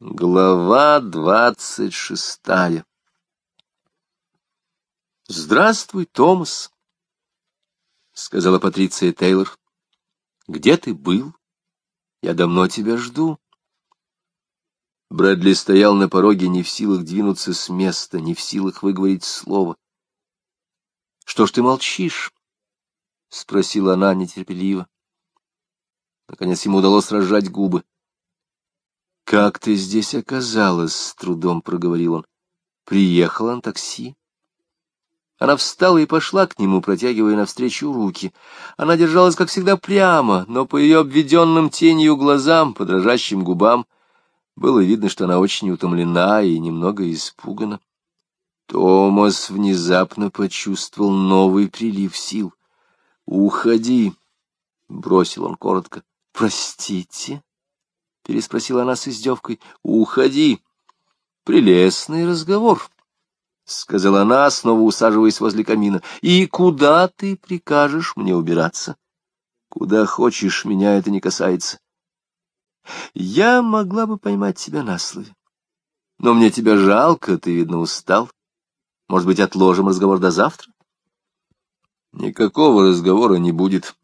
Глава двадцать шестая «Здравствуй, Томас», — сказала Патриция Тейлор. «Где ты был? Я давно тебя жду». Брэдли стоял на пороге, не в силах двинуться с места, не в силах выговорить слово. «Что ж ты молчишь?» — спросила она нетерпеливо. Наконец ему удалось разжать губы. «Как ты здесь оказалась?» — с трудом проговорил он. «Приехала на такси?» Она встала и пошла к нему, протягивая навстречу руки. Она держалась, как всегда, прямо, но по ее обведенным тенью глазам, по дрожащим губам, было видно, что она очень утомлена и немного испугана. Томас внезапно почувствовал новый прилив сил. «Уходи!» — бросил он коротко. «Простите?» Переспросила она с издевкой. — Уходи. — Прелестный разговор, — сказала она, снова усаживаясь возле камина. — И куда ты прикажешь мне убираться? — Куда хочешь, меня это не касается. Я могла бы поймать тебя на слове. Но мне тебя жалко, ты, видно, устал. Может быть, отложим разговор до завтра? Никакого разговора не будет.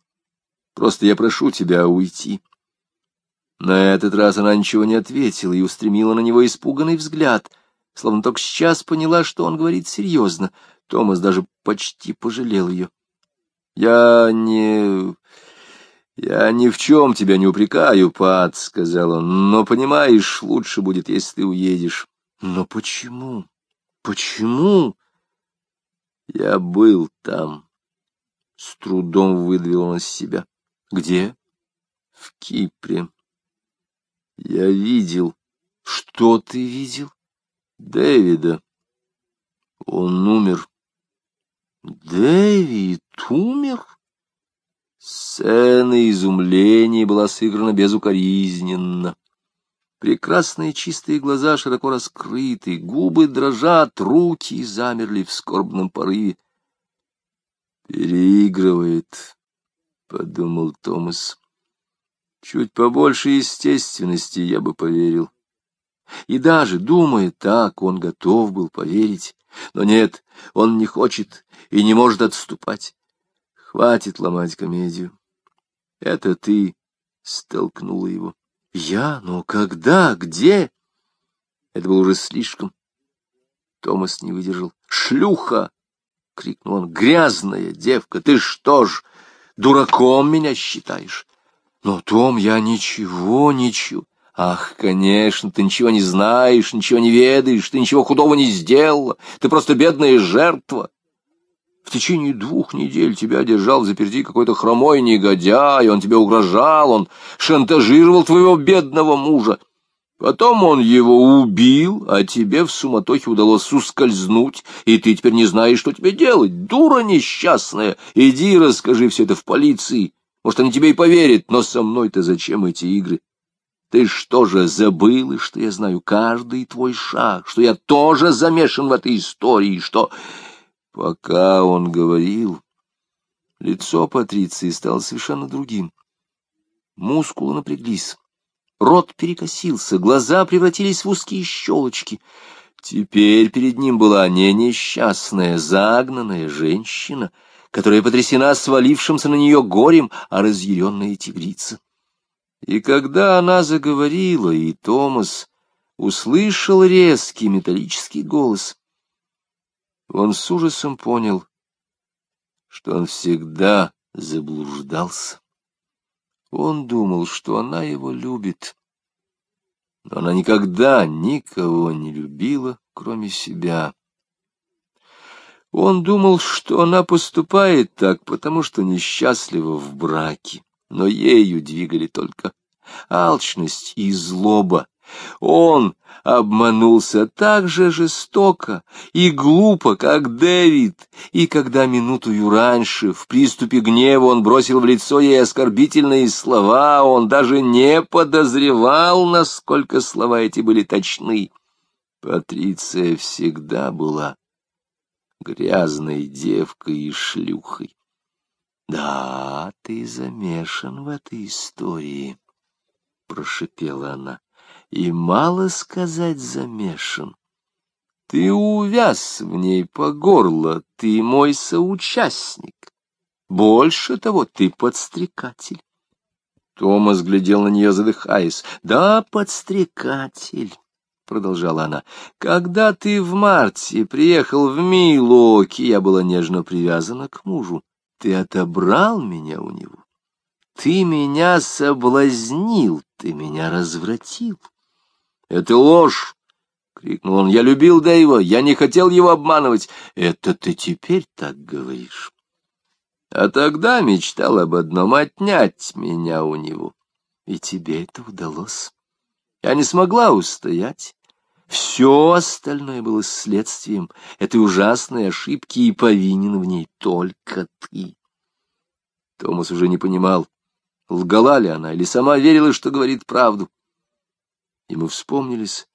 Просто я прошу тебя уйти. На этот раз она ничего не ответила и устремила на него испуганный взгляд, словно только сейчас поняла, что он говорит серьезно. Томас даже почти пожалел ее. — Я не... «Я ни в чем тебя не упрекаю, Пат», — сказал он, — «но, понимаешь, лучше будет, если ты уедешь». «Но почему? Почему?» «Я был там», — с трудом выдавил он из себя. «Где?» «В Кипре». Я видел. Что ты видел? Дэвида. Он умер. Дэвид умер? Сцена изумления была сыграна безукоризненно. Прекрасные чистые глаза широко раскрыты, губы дрожат, руки замерли в скорбном порыве. «Переигрывает», — подумал Томас. Чуть побольше естественности я бы поверил. И даже, думая так, он готов был поверить. Но нет, он не хочет и не может отступать. Хватит ломать комедию. Это ты столкнула его. Я? Но когда? Где? Это было уже слишком. Томас не выдержал. «Шлюха!» — крикнул он. «Грязная девка! Ты что ж, дураком меня считаешь? Но, Том, я ничего, ничего. Ах, конечно, ты ничего не знаешь, ничего не ведаешь, ты ничего худого не сделала, ты просто бедная жертва. В течение двух недель тебя держал заперти какой-то хромой негодяй, он тебе угрожал, он шантажировал твоего бедного мужа. Потом он его убил, а тебе в суматохе удалось ускользнуть, и ты теперь не знаешь, что тебе делать. Дура несчастная, иди расскажи все это в полиции. Может, они тебе и поверят, но со мной-то зачем эти игры? Ты что же, забыла, что я знаю каждый твой шаг, что я тоже замешан в этой истории, что... Пока он говорил, лицо Патриции стало совершенно другим. Мускулы напряглись, рот перекосился, глаза превратились в узкие щелочки. Теперь перед ним была не несчастная, загнанная женщина — которая потрясена свалившимся на нее горем, а разъяренная тигрица. И когда она заговорила, и Томас услышал резкий металлический голос, он с ужасом понял, что он всегда заблуждался. Он думал, что она его любит, но она никогда никого не любила, кроме себя. Он думал, что она поступает так, потому что несчастлива в браке, но ею двигали только алчность и злоба. Он обманулся так же жестоко и глупо, как Дэвид, и когда минутую раньше в приступе гнева он бросил в лицо ей оскорбительные слова, он даже не подозревал, насколько слова эти были точны. Патриция всегда была грязной девкой и шлюхой. Да, ты замешан в этой истории, — прошипела она. и, мало сказать, замешан. Ты увяз в ней по горло, ты мой соучастник. Больше того, ты подстрекатель. Томас глядел на нее, задыхаясь. «Да, подстрекатель», — продолжала она, — «когда ты в марте приехал в Милоки, я была нежно привязана к мужу. Ты отобрал меня у него. Ты меня соблазнил, ты меня развратил». «Это ложь!» — крикнул он. «Я любил Дэйва, я не хотел его обманывать. Это ты теперь так говоришь?» А тогда мечтал об одном — отнять меня у него. И тебе это удалось. Я не смогла устоять. Все остальное было следствием этой ужасной ошибки, и повинен в ней только ты. Томас уже не понимал, лгала ли она, или сама верила, что говорит правду. Ему вспомнились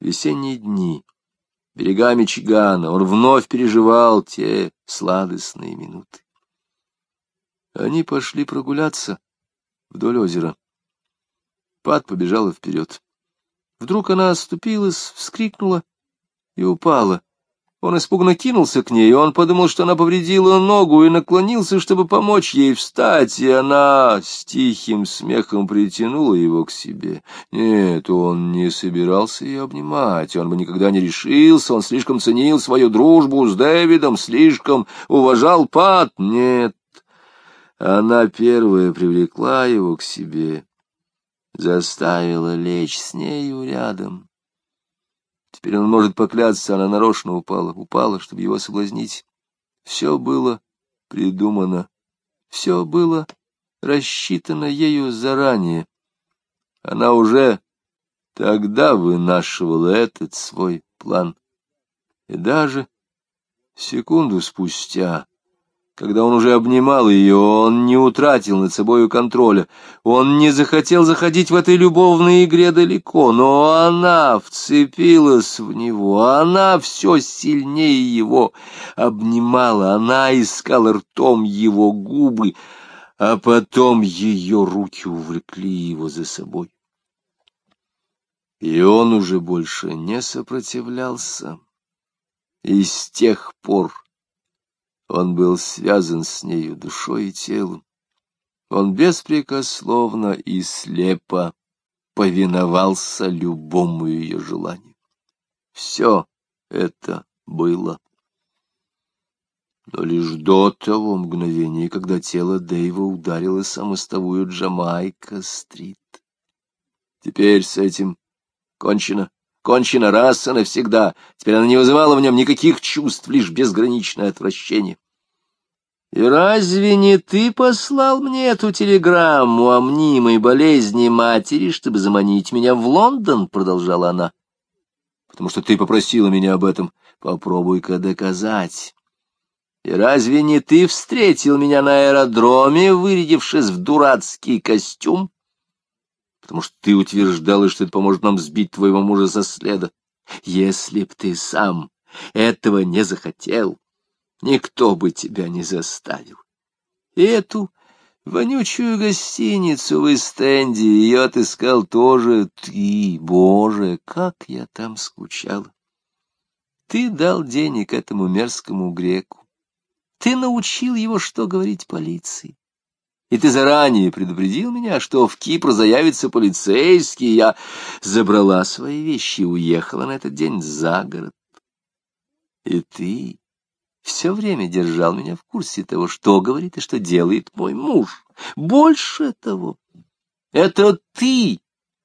весенние дни, берега Мичигана. Он вновь переживал те сладостные минуты. Они пошли прогуляться вдоль озера. Пат побежала вперед. Вдруг она оступилась, вскрикнула и упала. Он испуганно кинулся к ней, он подумал, что она повредила ногу, и наклонился, чтобы помочь ей встать, и она с тихим смехом притянула его к себе. Нет, он не собирался ее обнимать, он бы никогда не решился, он слишком ценил свою дружбу с Дэвидом, слишком уважал Пат. Нет, она первая привлекла его к себе, заставила лечь с нею рядом. Теперь он может поклясться, она нарочно упала, упала, чтобы его соблазнить. Все было придумано, все было рассчитано ею заранее. Она уже тогда вынашивала этот свой план. И даже секунду спустя когда он уже обнимал ее, он не утратил над собою контроля. Он не захотел заходить в этой любовной игре далеко, но она вцепилась в него, она все сильнее его обнимала, она искала ртом его губы, а потом ее руки увлекли его за собой. И он уже больше не сопротивлялся. И с тех пор он был связан с нею душой и телом. Он беспрекословно и слепо повиновался любому ее желанию. Все это было. Но лишь до того мгновения, когда тело Дэйва ударило о Джамайка-стрит. Теперь с этим кончено кончена раз и навсегда. Теперь она не вызывала в нем никаких чувств, лишь безграничное отвращение. «И разве не ты послал мне эту телеграмму о мнимой болезни матери, чтобы заманить меня в Лондон?» — продолжала она. «Потому что ты попросила меня об этом. Попробуй-ка доказать». И разве не ты встретил меня на аэродроме, вырядившись в дурацкий костюм? Потому что ты утверждала, что это поможет нам сбить твоего мужа со следа. Если б ты сам этого не захотел, никто бы тебя не заставил. И эту вонючую гостиницу в Эстенде ее отыскал тоже ты, Боже, как я там скучала. Ты дал денег этому мерзкому греку. Ты научил его, что говорить полиции. И ты заранее предупредил меня, что в Кипр заявится полицейский. Я забрала свои вещи и уехала на этот день за город. И ты все время держал меня в курсе того, что говорит и что делает мой муж. Больше того, это ты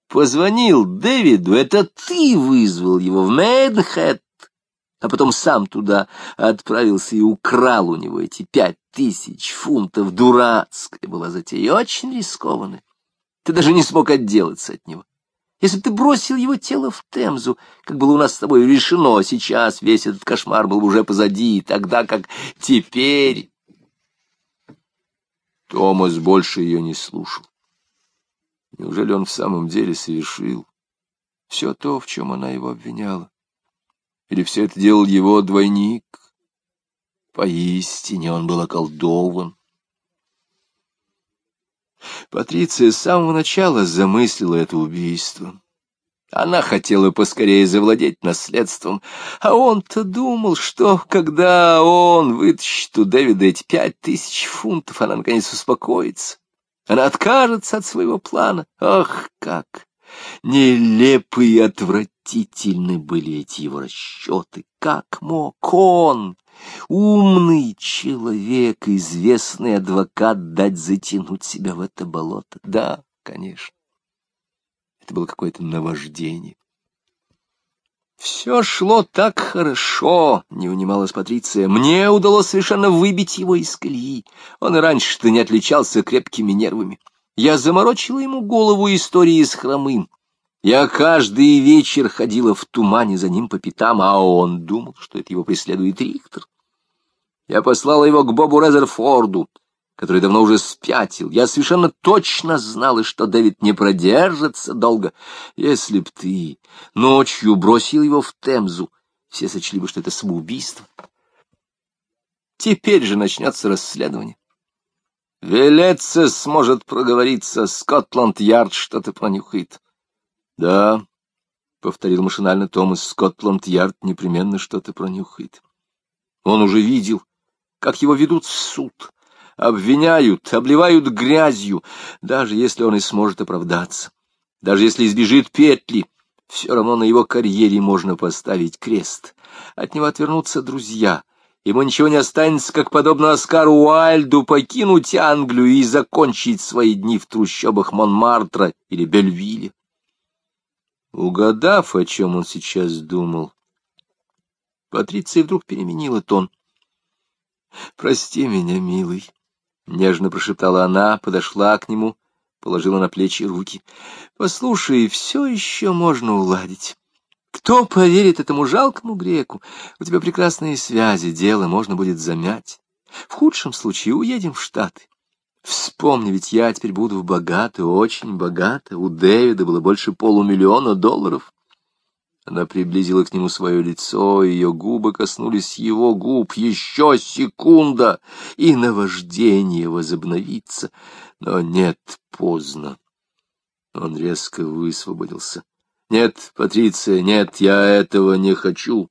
позвонил Дэвиду, это ты вызвал его в Мэдхэт а потом сам туда отправился и украл у него эти пять тысяч фунтов. Дурацкая была затея, очень рискованная. Ты даже не смог отделаться от него. Если бы ты бросил его тело в Темзу, как было у нас с тобой решено, сейчас весь этот кошмар был бы уже позади, тогда как теперь... Томас больше ее не слушал. Неужели он в самом деле совершил все то, в чем она его обвиняла? Или все это делал его двойник? Поистине он был околдован. Патриция с самого начала замыслила это убийство. Она хотела поскорее завладеть наследством, а он-то думал, что, когда он вытащит у Дэвида эти пять тысяч фунтов, она наконец успокоится. Она откажется от своего плана. Ах, как! Нелепы и отвратительны были эти его расчеты. Как мог он, умный человек, известный адвокат, дать затянуть себя в это болото? Да, конечно. Это было какое-то наваждение. Все шло так хорошо, не унималась Патриция. Мне удалось совершенно выбить его из колеи. Он и раньше-то не отличался крепкими нервами. Я заморочила ему голову историей с хромым. Я каждый вечер ходила в тумане за ним по пятам, а он думал, что это его преследует Рихтер. Я послала его к Бобу Резерфорду, который давно уже спятил. Я совершенно точно знала, что Дэвид не продержится долго. Если б ты ночью бросил его в Темзу, все сочли бы, что это самоубийство. Теперь же начнется расследование. Велецес сможет проговориться, Скотланд-Ярд что-то пронюхает. Да, — повторил машинально Томас, — Скотланд-Ярд непременно что-то пронюхает. Он уже видел, как его ведут в суд — обвиняют, обливают грязью, даже если он и сможет оправдаться, даже если избежит петли, все равно на его карьере можно поставить крест. От него отвернутся друзья. Ему ничего не останется, как, подобно Оскару Уайльду, покинуть Англию и закончить свои дни в трущобах Монмартра или Бельвилля. Угадав, о чем он сейчас думал, Патриция вдруг переменила тон. — Прости меня, милый. — нежно прошептала она, подошла к нему, положила на плечи руки. — Послушай, все еще можно уладить. Кто поверит этому жалкому греку? У тебя прекрасные связи, дело можно будет замять. В худшем случае уедем в Штаты. Вспомни, ведь я теперь буду богата, очень богата. У Дэвида было больше полумиллиона долларов. Она приблизила к нему свое лицо, ее губы коснулись его губ. Еще секунда, и наваждение возобновится. Но нет, поздно. Он резко высвободился. «Нет, Патриция, нет, я этого не хочу».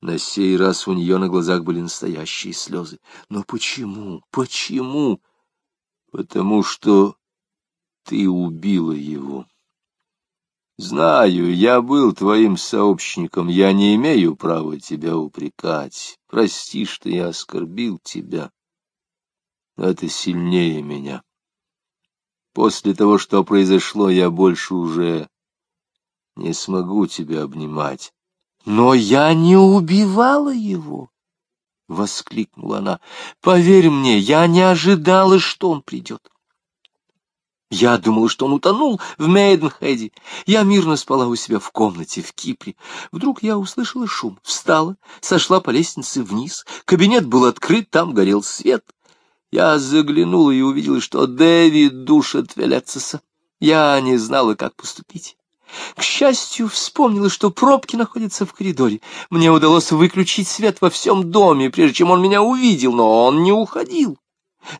На сей раз у нее на глазах были настоящие слезы. «Но почему? Почему?» «Потому что ты убила его». Знаю, я был твоим сообщником, я не имею права тебя упрекать. Прости, что я оскорбил тебя. Это сильнее меня. После того, что произошло, я больше уже не смогу тебя обнимать. Но я не убивала его, — воскликнула она. Поверь мне, я не ожидала, что он придет. Я думала, что он утонул в Мейденхеде. Я мирно спала у себя в комнате в Кипре. Вдруг я услышала шум, встала, сошла по лестнице вниз. Кабинет был открыт, там горел свет. Я заглянула и увидела, что Дэвид душит Велецеса. Я не знала, как поступить. К счастью, вспомнила, что пробки находятся в коридоре. Мне удалось выключить свет во всем доме, прежде чем он меня увидел, но он не уходил.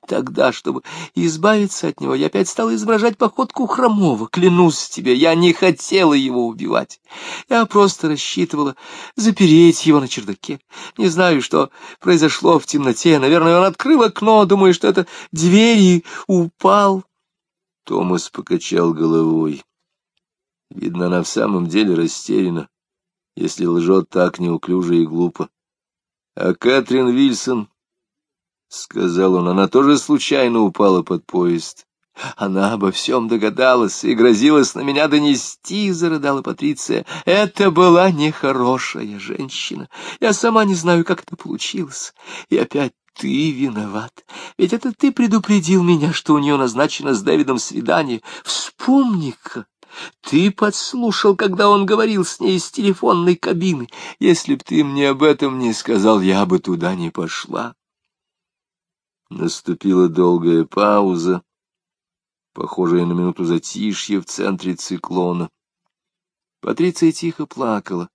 Тогда, чтобы избавиться от него, я опять стала изображать походку хромого. Клянусь тебе, я не хотела его убивать. Я просто рассчитывала запереть его на чердаке. Не знаю, что произошло в темноте. Наверное, он открыл окно, думая, что это дверь, и упал. Томас покачал головой. Видно, она в самом деле растеряна, если лжет так неуклюже и глупо. А Кэтрин Вильсон — сказал он, — она тоже случайно упала под поезд. Она обо всем догадалась и грозилась на меня донести, — зарыдала Патриция. Это была нехорошая женщина. Я сама не знаю, как это получилось. И опять ты виноват. Ведь это ты предупредил меня, что у нее назначено с Дэвидом свидание. Вспомни-ка, ты подслушал, когда он говорил с ней из телефонной кабины. Если б ты мне об этом не сказал, я бы туда не пошла. Наступила долгая пауза, похожая на минуту затишья в центре циклона. Патриция тихо плакала.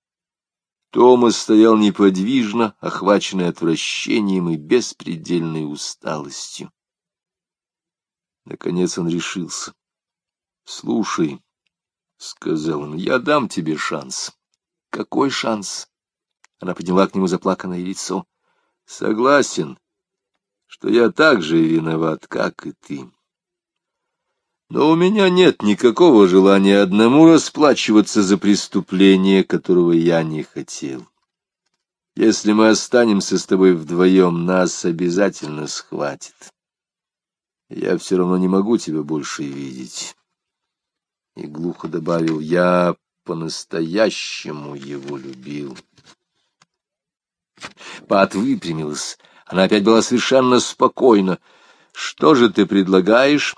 Томас стоял неподвижно, охваченный отвращением и беспредельной усталостью. Наконец он решился. — Слушай, — сказал он, — я дам тебе шанс. — Какой шанс? Она подняла к нему заплаканное лицо. — Согласен, что я так же виноват, как и ты. Но у меня нет никакого желания одному расплачиваться за преступление, которого я не хотел. Если мы останемся с тобой вдвоем, нас обязательно схватит. Я все равно не могу тебя больше видеть. И глухо добавил, я по-настоящему его любил. Пат выпрямилась. Она опять была совершенно спокойна. «Что же ты предлагаешь?»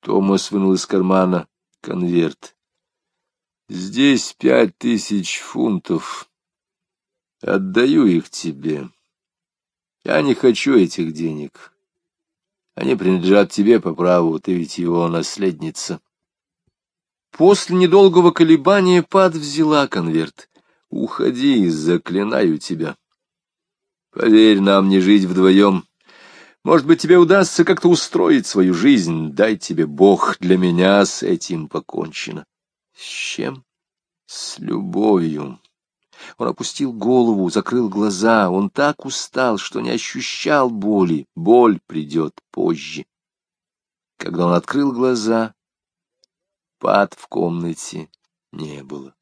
Томас вынул из кармана конверт. «Здесь пять тысяч фунтов. Отдаю их тебе. Я не хочу этих денег. Они принадлежат тебе по праву, ты ведь его наследница». После недолгого колебания Пад взяла конверт. «Уходи, заклинаю тебя. Поверь, нам не жить вдвоем. Может быть, тебе удастся как-то устроить свою жизнь. Дай тебе Бог, для меня с этим покончено». «С чем?» «С любовью». Он опустил голову, закрыл глаза. Он так устал, что не ощущал боли. Боль придет позже. Когда он открыл глаза, Пад в комнате не было.